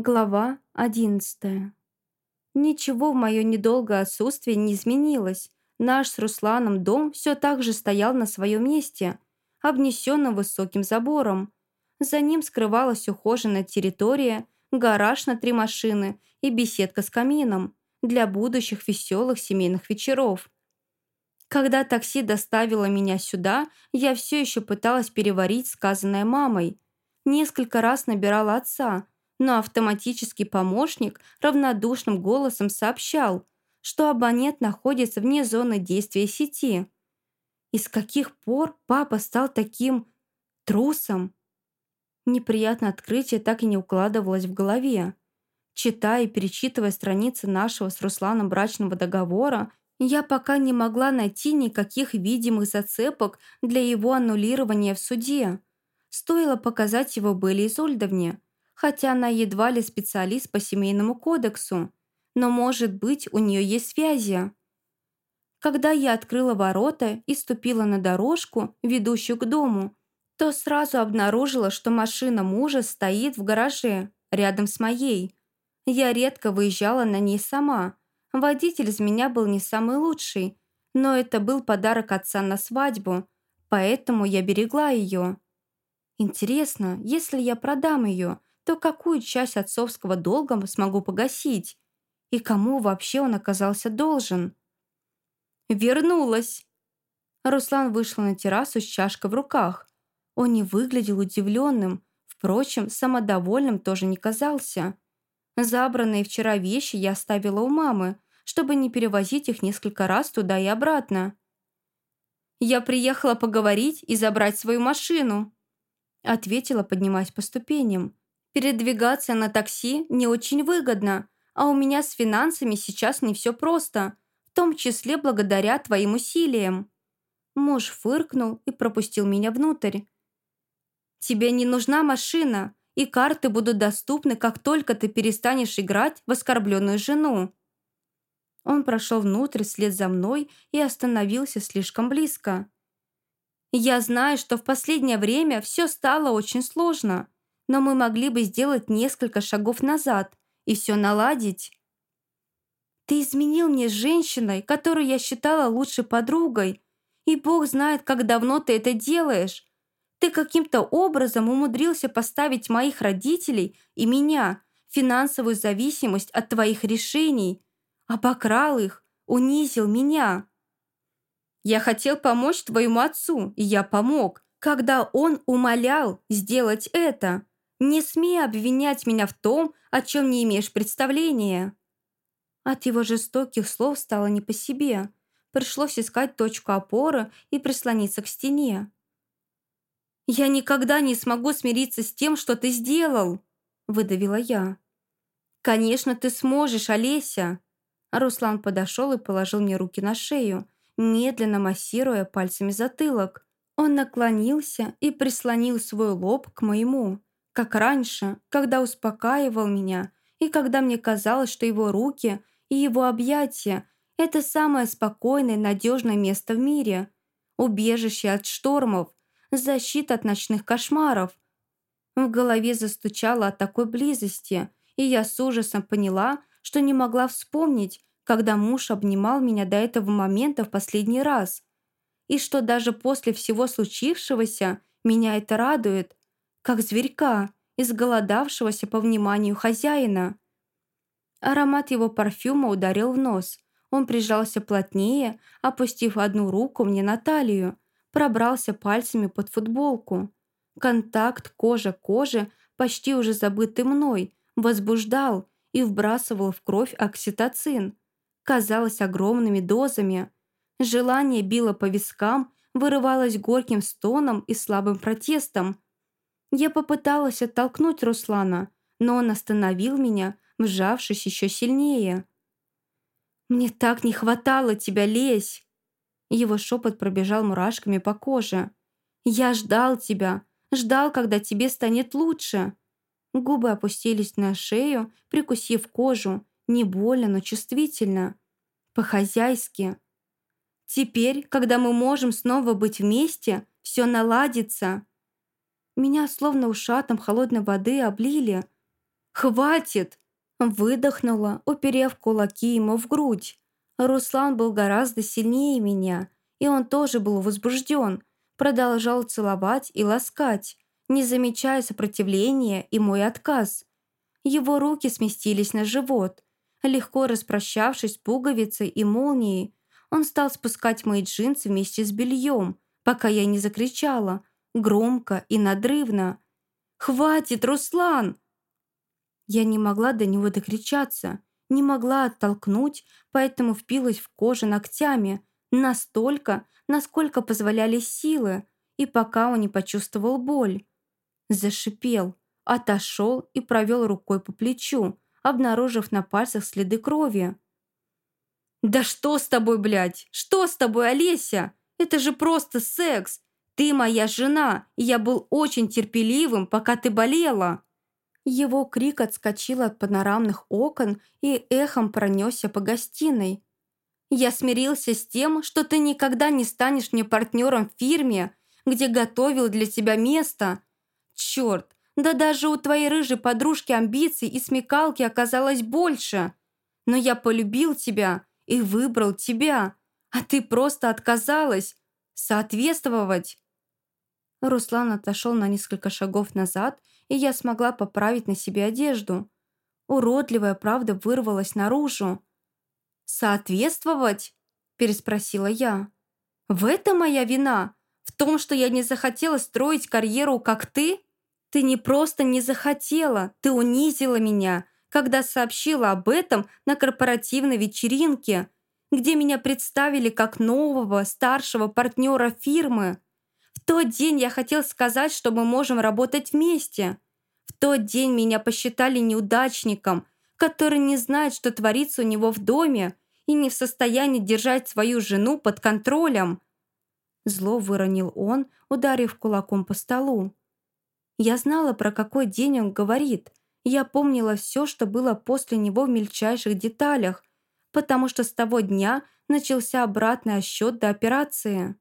Глава одиннадцатая. Ничего в мое недолгое отсутствие не изменилось. Наш с Русланом дом все так же стоял на своем месте, обнесенном высоким забором. За ним скрывалась ухоженная территория, гараж на три машины и беседка с камином для будущих веселых семейных вечеров. Когда такси доставило меня сюда, я все еще пыталась переварить сказанное мамой. Несколько раз набирала отца – но автоматический помощник равнодушным голосом сообщал, что абонент находится вне зоны действия сети. И с каких пор папа стал таким трусом? Неприятное открытие так и не укладывалось в голове. Читая и перечитывая страницы нашего с Русланом брачного договора, я пока не могла найти никаких видимых зацепок для его аннулирования в суде. Стоило показать его Белле Изольдовне – хотя она едва ли специалист по семейному кодексу, но, может быть, у нее есть связи. Когда я открыла ворота и ступила на дорожку, ведущую к дому, то сразу обнаружила, что машина мужа стоит в гараже, рядом с моей. Я редко выезжала на ней сама. Водитель из меня был не самый лучший, но это был подарок отца на свадьбу, поэтому я берегла ее. Интересно, если я продам ее, то какую часть отцовского долга смогу погасить? И кому вообще он оказался должен? «Вернулась!» Руслан вышел на террасу с чашкой в руках. Он не выглядел удивленным, впрочем, самодовольным тоже не казался. Забранные вчера вещи я оставила у мамы, чтобы не перевозить их несколько раз туда и обратно. «Я приехала поговорить и забрать свою машину», ответила, поднимаясь по ступеням. Передвигаться на такси не очень выгодно, а у меня с финансами сейчас не все просто, в том числе благодаря твоим усилиям». Муж фыркнул и пропустил меня внутрь. «Тебе не нужна машина, и карты будут доступны, как только ты перестанешь играть в оскорбленную жену». Он прошел внутрь вслед за мной и остановился слишком близко. «Я знаю, что в последнее время все стало очень сложно но мы могли бы сделать несколько шагов назад и все наладить. Ты изменил мне с женщиной, которую я считала лучшей подругой, и Бог знает, как давно ты это делаешь. Ты каким-то образом умудрился поставить моих родителей и меня в финансовую зависимость от твоих решений, обокрал их, унизил меня. Я хотел помочь твоему отцу, и я помог, когда он умолял сделать это. Не смей обвинять меня в том, о чем не имеешь представления». От его жестоких слов стало не по себе. Пришлось искать точку опоры и прислониться к стене. «Я никогда не смогу смириться с тем, что ты сделал», – выдавила я. «Конечно, ты сможешь, Олеся!» Руслан подошел и положил мне руки на шею, медленно массируя пальцами затылок. Он наклонился и прислонил свой лоб к моему как раньше, когда успокаивал меня, и когда мне казалось, что его руки и его объятия – это самое спокойное, надежное место в мире, убежище от штормов, защита от ночных кошмаров. В голове застучало от такой близости, и я с ужасом поняла, что не могла вспомнить, когда муж обнимал меня до этого момента в последний раз. И что даже после всего случившегося меня это радует, как зверька, изголодавшегося по вниманию хозяина. Аромат его парфюма ударил в нос. Он прижался плотнее, опустив одну руку мне на талию, пробрался пальцами под футболку. Контакт кожа к коже, почти уже забытый мной, возбуждал и вбрасывал в кровь окситоцин. Казалось огромными дозами. Желание било по вискам, вырывалось горьким стоном и слабым протестом – я попыталась оттолкнуть Руслана, но он остановил меня, вжавшись еще сильнее. «Мне так не хватало тебя, Лесь!» Его шепот пробежал мурашками по коже. «Я ждал тебя, ждал, когда тебе станет лучше!» Губы опустились на шею, прикусив кожу, не больно, но чувствительно. По-хозяйски. «Теперь, когда мы можем снова быть вместе, все наладится!» Меня словно ушатом холодной воды облили. «Хватит!» Выдохнула, уперев кулаки ему в грудь. Руслан был гораздо сильнее меня, и он тоже был возбужден, продолжал целовать и ласкать, не замечая сопротивления и мой отказ. Его руки сместились на живот. Легко распрощавшись пуговицей и молнией, он стал спускать мои джинсы вместе с бельем, пока я не закричала, громко и надрывно. «Хватит, Руслан!» Я не могла до него докричаться, не могла оттолкнуть, поэтому впилась в кожу ногтями, настолько, насколько позволяли силы, и пока он не почувствовал боль. Зашипел, отошел и провел рукой по плечу, обнаружив на пальцах следы крови. «Да что с тобой, блядь? Что с тобой, Олеся? Это же просто секс! Ты моя жена, я был очень терпеливым, пока ты болела!» Его крик отскочил от панорамных окон и эхом пронесся по гостиной. «Я смирился с тем, что ты никогда не станешь мне партнером в фирме, где готовил для тебя место. Черт, да даже у твоей рыжей подружки амбиций и смекалки оказалось больше. Но я полюбил тебя и выбрал тебя, а ты просто отказалась соответствовать». Руслан отошел на несколько шагов назад, и я смогла поправить на себе одежду. Уродливая правда вырвалась наружу. «Соответствовать?» – переспросила я. «В этом моя вина? В том, что я не захотела строить карьеру, как ты?» Ты не просто не захотела, ты унизила меня, когда сообщила об этом на корпоративной вечеринке, где меня представили как нового, старшего партнера фирмы. Тот день я хотел сказать, что мы можем работать вместе. В тот день меня посчитали неудачником, который не знает, что творится у него в доме и не в состоянии держать свою жену под контролем. Зло выронил он, ударив кулаком по столу. Я знала, про какой день он говорит. Я помнила все, что было после него в мельчайших деталях, потому что с того дня начался обратный отсчет до операции.